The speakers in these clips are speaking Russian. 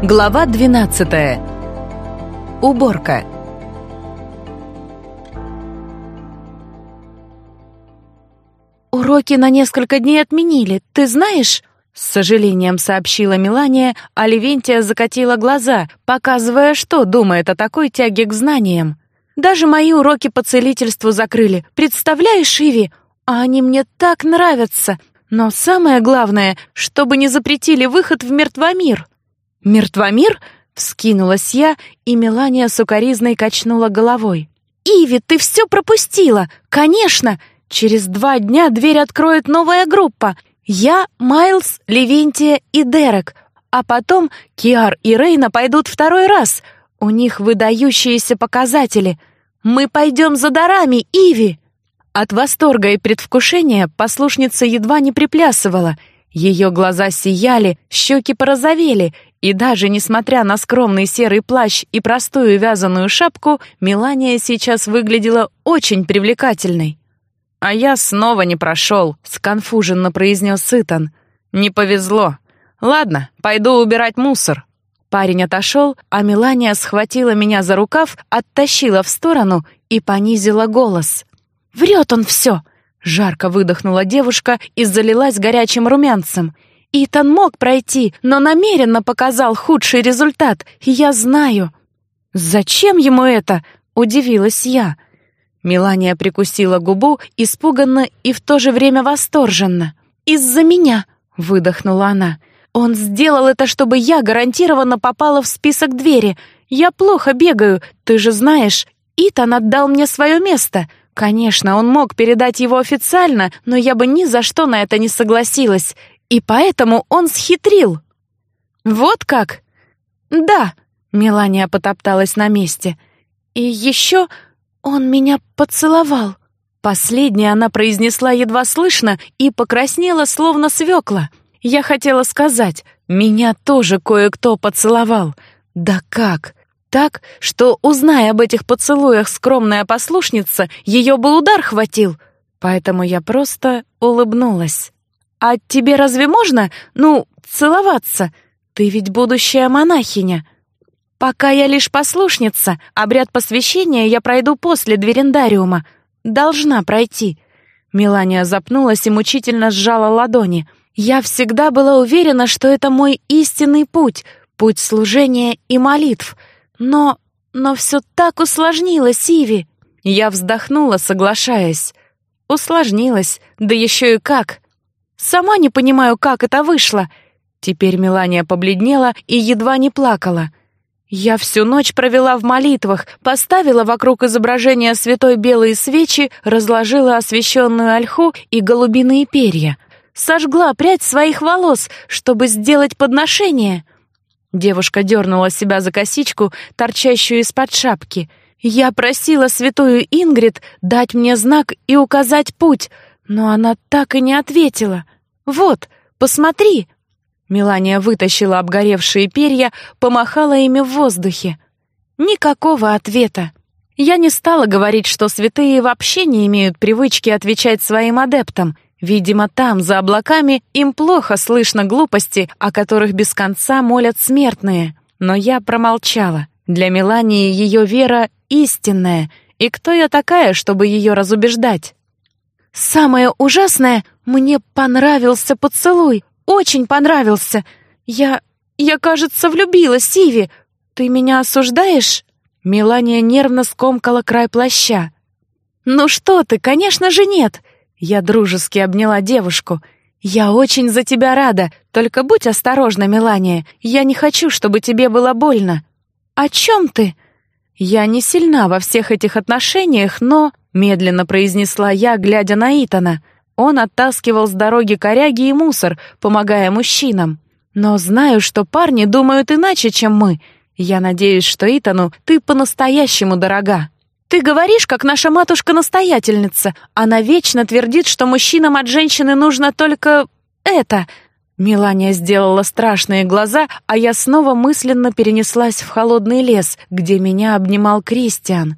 Глава 12. Уборка. «Уроки на несколько дней отменили, ты знаешь?» С сожалением сообщила Мелания, а Левентия закатила глаза, показывая, что думает о такой тяге к знаниям. «Даже мои уроки по целительству закрыли. Представляешь, Иви? А они мне так нравятся. Но самое главное, чтобы не запретили выход в мертвомир». «Мертвомир?» — вскинулась я, и Мелания сукоризной качнула головой. «Иви, ты все пропустила! Конечно! Через два дня дверь откроет новая группа. Я, Майлз, Левентия и Дерек. А потом Киар и Рейна пойдут второй раз. У них выдающиеся показатели. Мы пойдем за дарами, Иви!» От восторга и предвкушения послушница едва не приплясывала. Ее глаза сияли, щеки порозовели, и даже несмотря на скромный серый плащ и простую вязаную шапку, Мелания сейчас выглядела очень привлекательной. «А я снова не прошел», — сконфуженно произнес Итан. «Не повезло. Ладно, пойду убирать мусор». Парень отошел, а Мелания схватила меня за рукав, оттащила в сторону и понизила голос. «Врет он все!» — жарко выдохнула девушка и залилась горячим румянцем. «Итан мог пройти, но намеренно показал худший результат, я знаю». «Зачем ему это?» — удивилась я. Мелания прикусила губу, испуганно и в то же время восторженно. «Из-за меня!» — выдохнула она. «Он сделал это, чтобы я гарантированно попала в список двери. Я плохо бегаю, ты же знаешь. Итан отдал мне свое место. Конечно, он мог передать его официально, но я бы ни за что на это не согласилась. И поэтому он схитрил». «Вот как?» «Да», — Мелания потопталась на месте. «И еще «Он меня поцеловал!» Последнее она произнесла едва слышно и покраснела, словно свекла. Я хотела сказать, меня тоже кое-кто поцеловал. Да как? Так, что, узная об этих поцелуях скромная послушница, ее бы удар хватил. Поэтому я просто улыбнулась. «А тебе разве можно, ну, целоваться? Ты ведь будущая монахиня!» «Пока я лишь послушница, обряд посвящения я пройду после дверендариума. Должна пройти». Мелания запнулась и мучительно сжала ладони. «Я всегда была уверена, что это мой истинный путь, путь служения и молитв. Но... но все так усложнилось, Иви!» Я вздохнула, соглашаясь. Усложнилось, да еще и как. Сама не понимаю, как это вышло. Теперь Мелания побледнела и едва не плакала. Я всю ночь провела в молитвах, поставила вокруг изображения святой белые свечи, разложила освященную ольху и голубиные перья. Сожгла прядь своих волос, чтобы сделать подношение. Девушка дернула себя за косичку, торчащую из-под шапки. Я просила святую Ингрид дать мне знак и указать путь, но она так и не ответила. «Вот, посмотри!» Мелания вытащила обгоревшие перья, помахала ими в воздухе. Никакого ответа. Я не стала говорить, что святые вообще не имеют привычки отвечать своим адептам. Видимо, там, за облаками, им плохо слышно глупости, о которых без конца молят смертные. Но я промолчала. Для Мелании ее вера истинная, и кто я такая, чтобы ее разубеждать? «Самое ужасное, мне понравился поцелуй», очень понравился. Я... я, кажется, влюбилась, Сиви. Ты меня осуждаешь?» Мелания нервно скомкала край плаща. «Ну что ты, конечно же нет!» Я дружески обняла девушку. «Я очень за тебя рада, только будь осторожна, Мелания. Я не хочу, чтобы тебе было больно». «О чем ты?» «Я не сильна во всех этих отношениях, но...» Медленно произнесла я, глядя на Итана. Он оттаскивал с дороги коряги и мусор, помогая мужчинам. Но знаю, что парни думают иначе, чем мы. Я надеюсь, что Итану ты по-настоящему дорога. Ты говоришь, как наша матушка-настоятельница. Она вечно твердит, что мужчинам от женщины нужно только это. Мелания сделала страшные глаза, а я снова мысленно перенеслась в холодный лес, где меня обнимал Кристиан.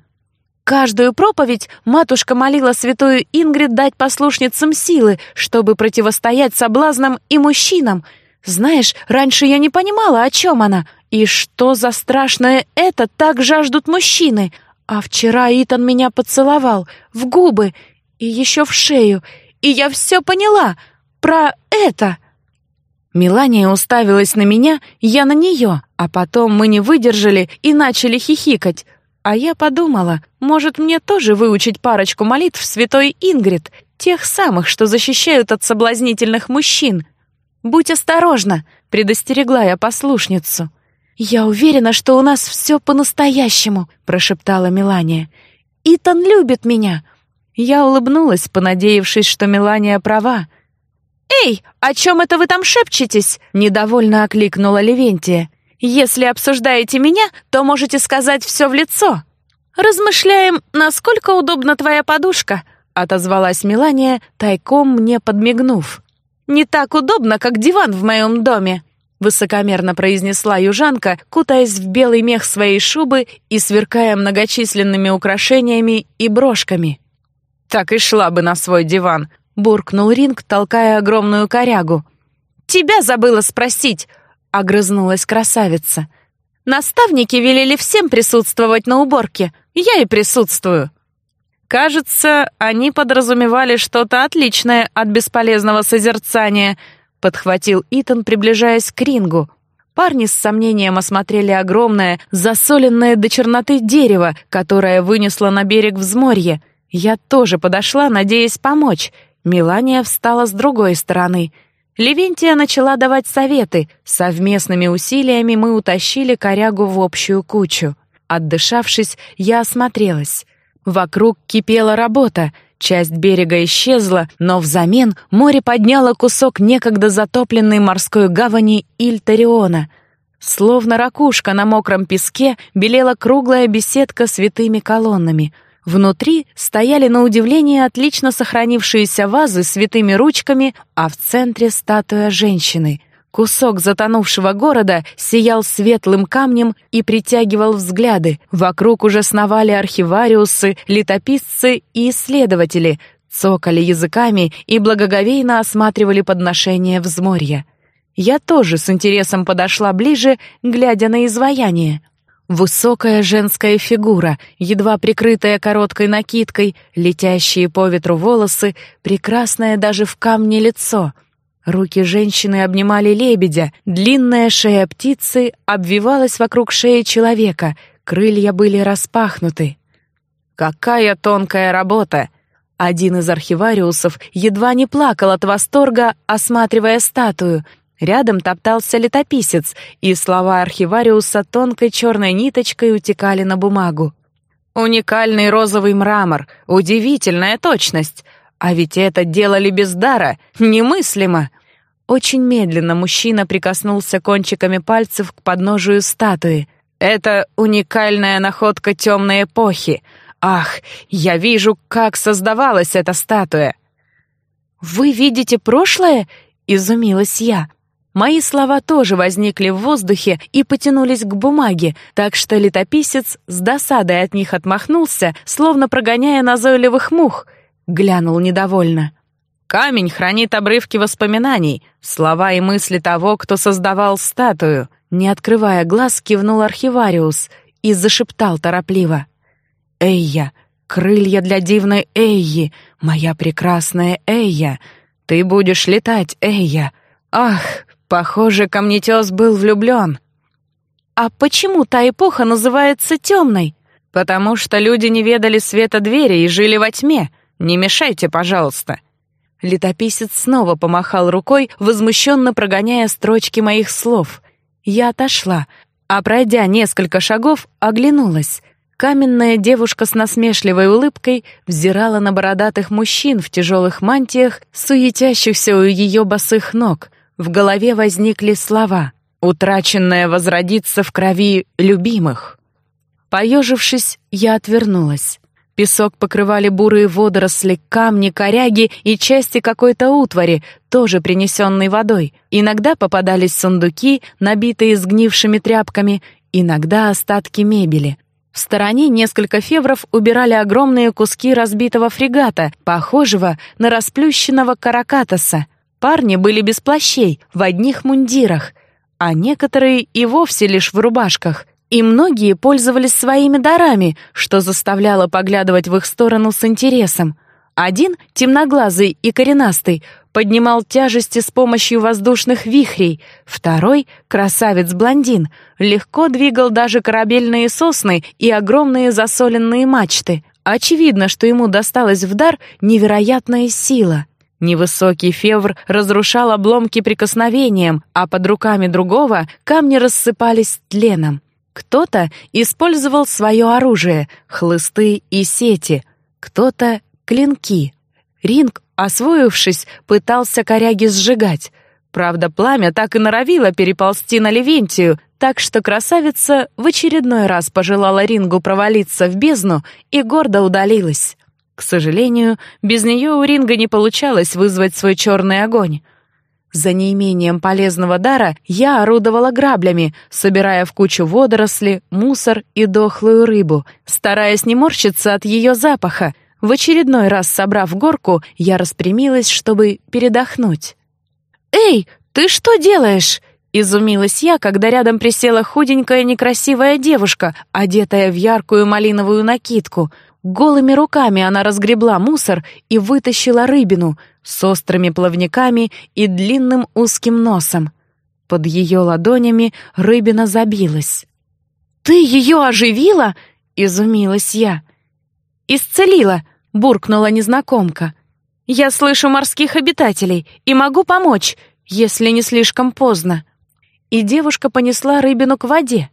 Каждую проповедь матушка молила святую Ингрид дать послушницам силы, чтобы противостоять соблазнам и мужчинам. Знаешь, раньше я не понимала, о чем она, И что за страшное это так жаждут мужчины? А вчера Итан меня поцеловал в губы и еще в шею, и я все поняла про это. Мелания уставилась на меня, я на нее, а потом мы не выдержали и начали хихикать. А я подумала, может, мне тоже выучить парочку молитв святой Ингрид, тех самых, что защищают от соблазнительных мужчин. «Будь осторожна», — предостерегла я послушницу. «Я уверена, что у нас все по-настоящему», — прошептала Мелания. «Итан любит меня». Я улыбнулась, понадеявшись, что Мелания права. «Эй, о чем это вы там шепчетесь?» — недовольно окликнула Левентия. Если обсуждаете меня, то можете сказать все в лицо. Размышляем, насколько удобна твоя подушка, отозвалась Мелания, тайком мне подмигнув. Не так удобно, как диван в моем доме, высокомерно произнесла южанка, кутаясь в белый мех своей шубы и сверкая многочисленными украшениями и брошками. Так и шла бы на свой диван, буркнул Ринг, толкая огромную корягу. Тебя забыла спросить, — огрызнулась красавица. «Наставники велели всем присутствовать на уборке. Я и присутствую». «Кажется, они подразумевали что-то отличное от бесполезного созерцания», — подхватил Итан, приближаясь к рингу. Парни с сомнением осмотрели огромное, засоленное до черноты дерево, которое вынесло на берег взморье. Я тоже подошла, надеясь помочь. Милания встала с другой стороны — Левентия начала давать советы. Совместными усилиями мы утащили корягу в общую кучу. Отдышавшись, я осмотрелась. Вокруг кипела работа. Часть берега исчезла, но взамен море подняло кусок некогда затопленной морской гавани Ильтариона. Словно ракушка на мокром песке белела круглая беседка с витыми колоннами — Внутри стояли на удивление отлично сохранившиеся вазы с святыми ручками, а в центре статуя женщины. Кусок затонувшего города сиял светлым камнем и притягивал взгляды. Вокруг уже сновали архивариусы, летописцы и исследователи, цокали языками и благоговейно осматривали подношения взморья. Я тоже с интересом подошла ближе, глядя на изваяние. Высокая женская фигура, едва прикрытая короткой накидкой, летящие по ветру волосы, прекрасное даже в камне лицо. Руки женщины обнимали лебедя, длинная шея птицы обвивалась вокруг шеи человека, крылья были распахнуты. Какая тонкая работа! Один из архивариусов едва не плакал от восторга, осматривая статую — Рядом топтался летописец, и слова архивариуса тонкой черной ниточкой утекали на бумагу. «Уникальный розовый мрамор, удивительная точность. А ведь это делали без дара, немыслимо!» Очень медленно мужчина прикоснулся кончиками пальцев к подножию статуи. «Это уникальная находка темной эпохи. Ах, я вижу, как создавалась эта статуя!» «Вы видите прошлое?» — изумилась я. Мои слова тоже возникли в воздухе и потянулись к бумаге, так что летописец с досадой от них отмахнулся, словно прогоняя назойливых мух. Глянул недовольно. «Камень хранит обрывки воспоминаний, слова и мысли того, кто создавал статую». Не открывая глаз, кивнул архивариус и зашептал торопливо. «Эйя, крылья для дивной Эйи, моя прекрасная Эйя, ты будешь летать, Эйя. Ах, Похоже, камнетес был влюблен. А почему та эпоха называется темной? Потому что люди не ведали света двери и жили во тьме. Не мешайте, пожалуйста. Летописец снова помахал рукой, возмущенно прогоняя строчки моих слов. Я отошла, а пройдя несколько шагов, оглянулась. Каменная девушка с насмешливой улыбкой взирала на бородатых мужчин в тяжелых мантиях, суетящихся у ее босых ног — в голове возникли слова «Утраченное возродится в крови любимых». Поежившись, я отвернулась. Песок покрывали бурые водоросли, камни, коряги и части какой-то утвари, тоже принесенной водой. Иногда попадались сундуки, набитые сгнившими тряпками, иногда остатки мебели. В стороне несколько февров убирали огромные куски разбитого фрегата, похожего на расплющенного каракатоса. Парни были без плащей, в одних мундирах. а некоторые и вовсе лишь в рубашках. И многие пользовались своими дарами, что заставляло поглядывать в их сторону с интересом. Один, темноглазый и коренастый, поднимал тяжести с помощью воздушных вихрей, второй, красавец-блондин, легко двигал даже корабельные сосны и огромные засоленные мачты. Очевидно, что ему досталась в дар невероятная сила. Невысокий февр разрушал обломки прикосновением, а под руками другого камни рассыпались тленом. Кто-то использовал свое оружие, хлысты и сети, кто-то — клинки. Ринг, освоившись, пытался коряги сжигать. Правда, пламя так и норовило переползти на Левентию, так что красавица в очередной раз пожелала Рингу провалиться в бездну и гордо удалилась. К сожалению, без нее у Ринга не получалось вызвать свой черный огонь. За неимением полезного дара я орудовала граблями, собирая в кучу водоросли, мусор и дохлую рыбу, стараясь не морщиться от ее запаха. В очередной раз собрав горку, я распрямилась, чтобы передохнуть. «Эй, ты что делаешь?» Изумилась я, когда рядом присела худенькая некрасивая девушка, одетая в яркую малиновую накидку — Голыми руками она разгребла мусор и вытащила рыбину с острыми плавниками и длинным узким носом. Под ее ладонями рыбина забилась. «Ты ее оживила?» — изумилась я. «Исцелила!» — буркнула незнакомка. «Я слышу морских обитателей и могу помочь, если не слишком поздно». И девушка понесла рыбину к воде.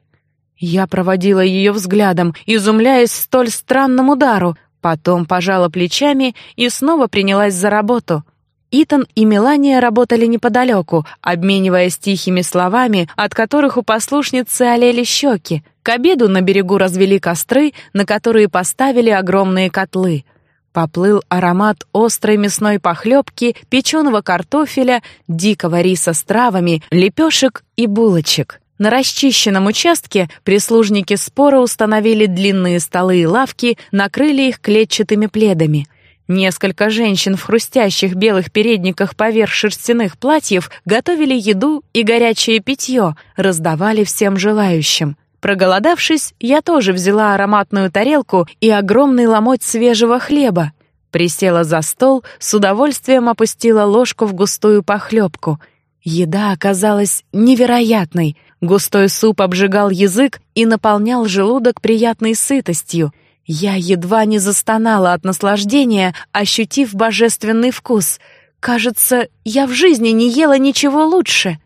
Я проводила ее взглядом, изумляясь столь странному удару, потом пожала плечами и снова принялась за работу. Итан и Мелания работали неподалеку, обмениваясь тихими словами, от которых у послушницы олели щеки. К обеду на берегу развели костры, на которые поставили огромные котлы. Поплыл аромат острой мясной похлебки, печеного картофеля, дикого риса с травами, лепешек и булочек. На расчищенном участке прислужники спора установили длинные столы и лавки, накрыли их клетчатыми пледами. Несколько женщин в хрустящих белых передниках поверх шерстяных платьев готовили еду и горячее питье, раздавали всем желающим. Проголодавшись, я тоже взяла ароматную тарелку и огромный ломоть свежего хлеба. Присела за стол, с удовольствием опустила ложку в густую похлебку. Еда оказалась невероятной — Густой суп обжигал язык и наполнял желудок приятной сытостью. Я едва не застонала от наслаждения, ощутив божественный вкус. Кажется, я в жизни не ела ничего лучше.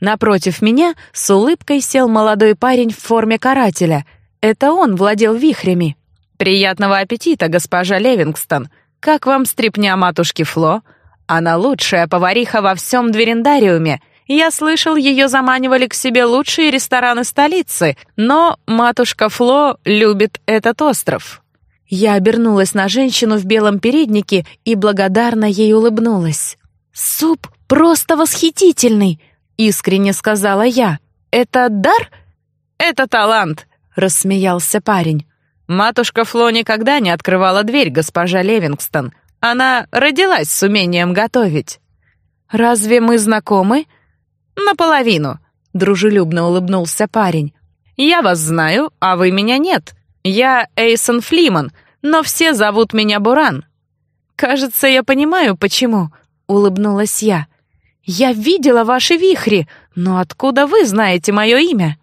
Напротив меня с улыбкой сел молодой парень в форме карателя. Это он владел вихрями. «Приятного аппетита, госпожа Левингстон! Как вам стряпня матушки Фло? Она лучшая повариха во всем дверендариуме!» Я слышал, ее заманивали к себе лучшие рестораны столицы, но матушка Фло любит этот остров». Я обернулась на женщину в белом переднике и благодарно ей улыбнулась. «Суп просто восхитительный!» — искренне сказала я. «Это дар?» «Это талант!» — рассмеялся парень. «Матушка Фло никогда не открывала дверь, госпожа Левингстон. Она родилась с умением готовить». «Разве мы знакомы?» «Наполовину», — дружелюбно улыбнулся парень. «Я вас знаю, а вы меня нет. Я Эйсон Флиман, но все зовут меня Буран». «Кажется, я понимаю, почему», — улыбнулась я. «Я видела ваши вихри, но откуда вы знаете мое имя?»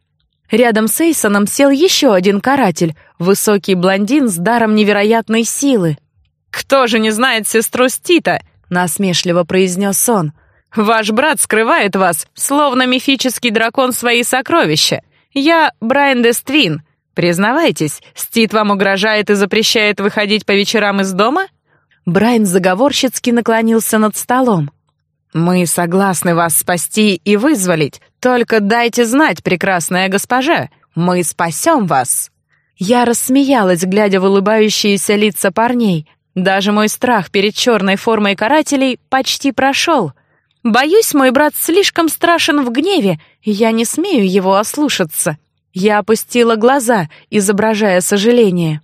Рядом с Эйсоном сел еще один каратель, высокий блондин с даром невероятной силы. «Кто же не знает сестру Стита?» — насмешливо произнес он. Ваш брат скрывает вас, словно мифический дракон свои сокровища. Я Брайан Дествин. Признавайтесь, Стит вам угрожает и запрещает выходить по вечерам из дома?» Брайан заговорщицки наклонился над столом. «Мы согласны вас спасти и вызволить. Только дайте знать, прекрасная госпожа. Мы спасем вас». Я рассмеялась, глядя в улыбающиеся лица парней. Даже мой страх перед черной формой карателей почти прошел — Боюсь, мой брат слишком страшен в гневе, я не смею его ослушаться. Я опустила глаза, изображая сожаление.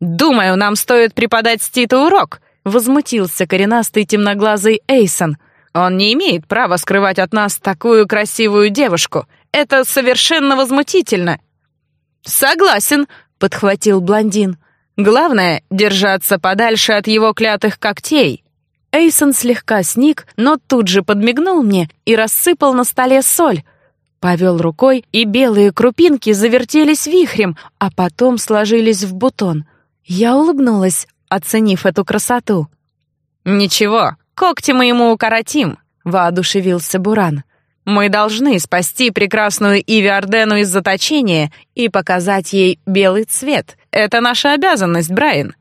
«Думаю, нам стоит преподать Ститу урок», — возмутился коренастый темноглазый Эйсон. «Он не имеет права скрывать от нас такую красивую девушку. это совершенно возмутительно». «Согласен», — подхватил блондин. «Главное — держаться подальше от его клятых когтей». Эйсон слегка сник, но тут же подмигнул мне и рассыпал на столе соль. Повел рукой, и белые крупинки завертелись вихрем, а потом сложились в бутон. Я улыбнулась, оценив эту красоту. «Ничего, когти мы ему укоротим», — воодушевился Буран. «Мы должны спасти прекрасную Иви Ардену из заточения и показать ей белый цвет. Это наша обязанность, Брайан».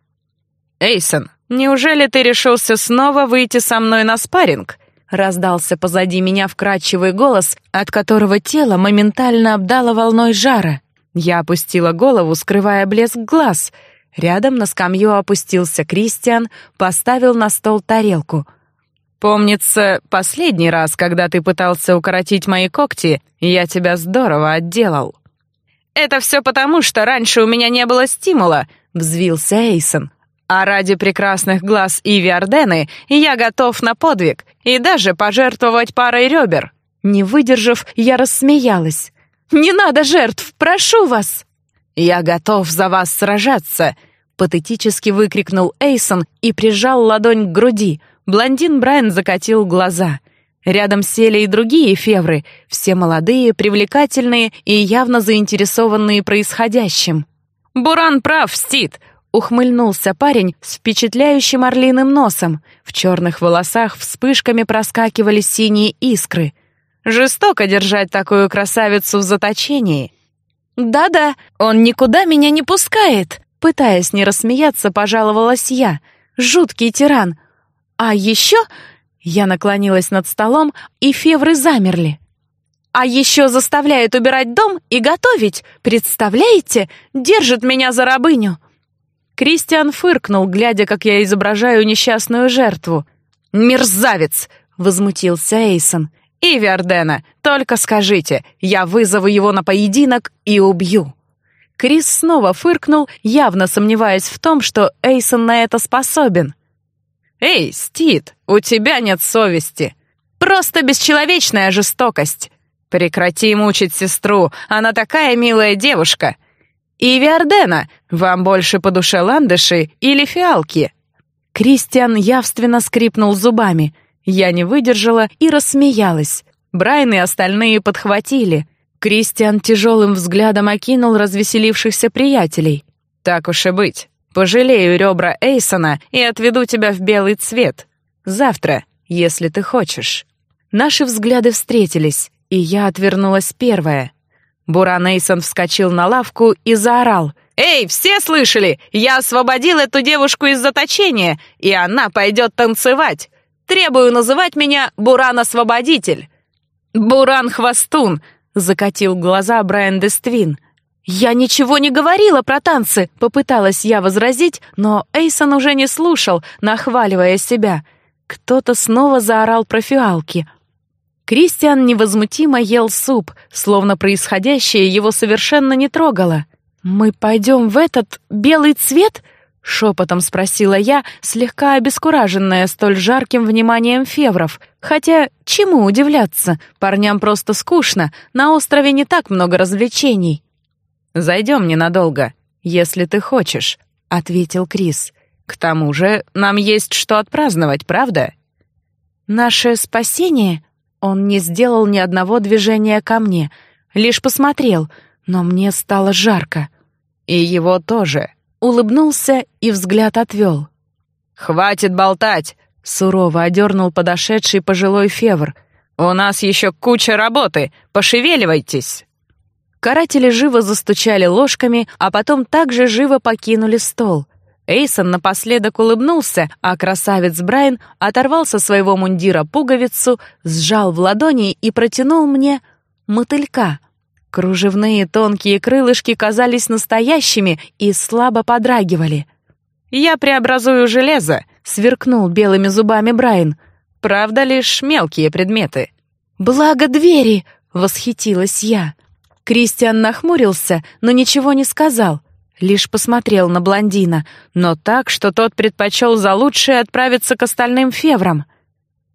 «Эйсон, неужели ты решился снова выйти со мной на спарринг?» Раздался позади меня вкрадчивый голос, от которого тело моментально обдало волной жара. Я опустила голову, скрывая блеск глаз. Рядом на скамью опустился Кристиан, поставил на стол тарелку. «Помнится, последний раз, когда ты пытался укоротить мои когти, я тебя здорово отделал». «Это все потому, что раньше у меня не было стимула», — взвился Эйсон. А ради прекрасных глаз Иви Ардены я готов на подвиг и даже пожертвовать парой ребер». Не выдержав, я рассмеялась. «Не надо жертв, прошу вас!» «Я готов за вас сражаться!» Патетически выкрикнул Эйсон и прижал ладонь к груди. Блондин Брайан закатил глаза. Рядом сели и другие февры, все молодые, привлекательные и явно заинтересованные происходящим. «Буран прав, Стит. Ухмыльнулся парень с впечатляющим орлиным носом. В черных волосах вспышками проскакивали синие искры. Жестоко держать такую красавицу в заточении. «Да-да, он никуда меня не пускает!» Пытаясь не рассмеяться, пожаловалась я. «Жуткий тиран! А еще...» Я наклонилась над столом, и февры замерли. «А еще заставляет убирать дом и готовить! Представляете? Держит меня за рабыню!» Кристиан фыркнул, глядя, как я изображаю несчастную жертву. «Мерзавец!» — возмутился Эйсон. «Иви Ардена, только скажите, я вызову его на поединок и убью!» Крис снова фыркнул, явно сомневаясь в том, что Эйсон на это способен. «Эй, Стит, у тебя нет совести. Просто бесчеловечная жестокость. Прекрати мучить сестру, она такая милая девушка. «Иви Ардена, вам больше по душе ландыши или фиалки?» Кристиан явственно скрипнул зубами. Я не выдержала и рассмеялась. Брайан и остальные подхватили. Кристиан тяжелым взглядом окинул развеселившихся приятелей. «Так уж и быть. Пожалею ребра Эйсона и отведу тебя в белый цвет. Завтра, если ты хочешь». Наши взгляды встретились, и я отвернулась первая. Буран Эйсон вскочил на лавку и заорал. «Эй, все слышали? Я освободил эту девушку из заточения, и она пойдет танцевать. Требую называть меня Буран-освободитель». «Буран-хвостун», — закатил глаза Брайан Дествин. «Я ничего не говорила про танцы», — попыталась я возразить, но Эйсон уже не слушал, нахваливая себя. Кто-то снова заорал про фиалки — Кристиан невозмутимо ел суп, словно происходящее его совершенно не трогало. «Мы пойдем в этот белый цвет?» — шепотом спросила я, слегка обескураженная столь жарким вниманием февров. Хотя, чему удивляться, парням просто скучно, на острове не так много развлечений. «Зайдем ненадолго, если ты хочешь», — ответил Крис. «К тому же нам есть что отпраздновать, правда?» «Наше спасение?» Он не сделал ни одного движения ко мне, лишь посмотрел, но мне стало жарко. И его тоже. Улыбнулся и взгляд отвел. «Хватит болтать!» — сурово одернул подошедший пожилой февр. «У нас еще куча работы! Пошевеливайтесь!» Каратели живо застучали ложками, а потом также живо покинули стол. Эйсон напоследок улыбнулся, а красавец Брайан оторвал со своего мундира пуговицу, сжал в ладони и протянул мне мотылька. Кружевные тонкие крылышки казались настоящими и слабо подрагивали. «Я преобразую железо», — сверкнул белыми зубами Брайан. «Правда, лишь мелкие предметы». «Благо двери!» — восхитилась я. Кристиан нахмурился, но ничего не сказал — лишь посмотрел на блондина, но так, что тот предпочел за лучшее отправиться к остальным феврам.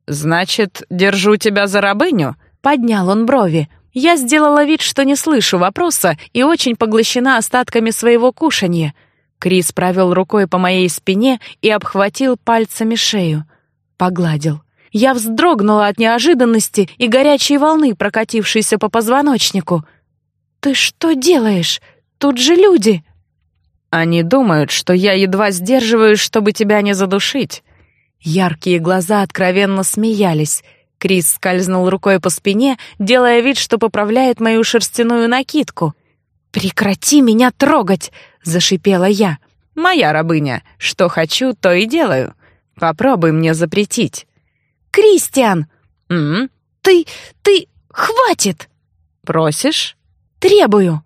«Значит, держу тебя за рабыню?» — поднял он брови. Я сделала вид, что не слышу вопроса и очень поглощена остатками своего кушанья. Крис провел рукой по моей спине и обхватил пальцами шею. Погладил. Я вздрогнула от неожиданности и горячей волны, прокатившейся по позвоночнику. «Ты что делаешь? Тут же люди!» «Они думают, что я едва сдерживаюсь, чтобы тебя не задушить». Яркие глаза откровенно смеялись. Крис скользнул рукой по спине, делая вид, что поправляет мою шерстяную накидку. «Прекрати меня трогать!» — зашипела я. «Моя рабыня. Что хочу, то и делаю. Попробуй мне запретить». «Кристиан!» «М? Ты... ты... хватит!» «Просишь?» «Требую!»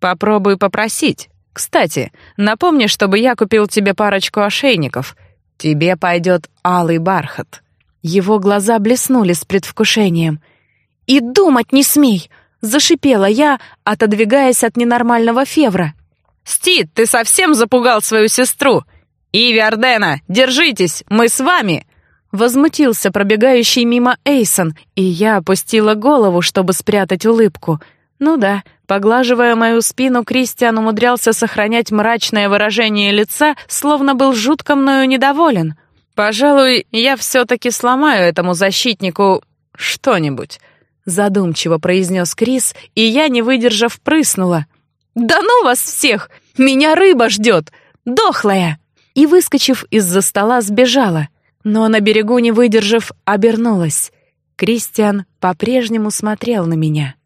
«Попробуй попросить. Кстати, напомни, чтобы я купил тебе парочку ошейников. Тебе пойдет алый бархат». Его глаза блеснули с предвкушением. «И думать не смей!» — зашипела я, отодвигаясь от ненормального февра. «Стит, ты совсем запугал свою сестру! Иви Ардена, держитесь, мы с вами!» Возмутился пробегающий мимо Эйсон, и я опустила голову, чтобы спрятать улыбку. Ну да, поглаживая мою спину, Кристиан умудрялся сохранять мрачное выражение лица, словно был жутко мною недоволен. «Пожалуй, я все-таки сломаю этому защитнику что-нибудь», задумчиво произнес Крис, и я, не выдержав, прыснула. «Да ну вас всех! Меня рыба ждет! Дохлая!» И, выскочив из-за стола, сбежала но на берегу, не выдержав, обернулась. Кристиан по-прежнему смотрел на меня.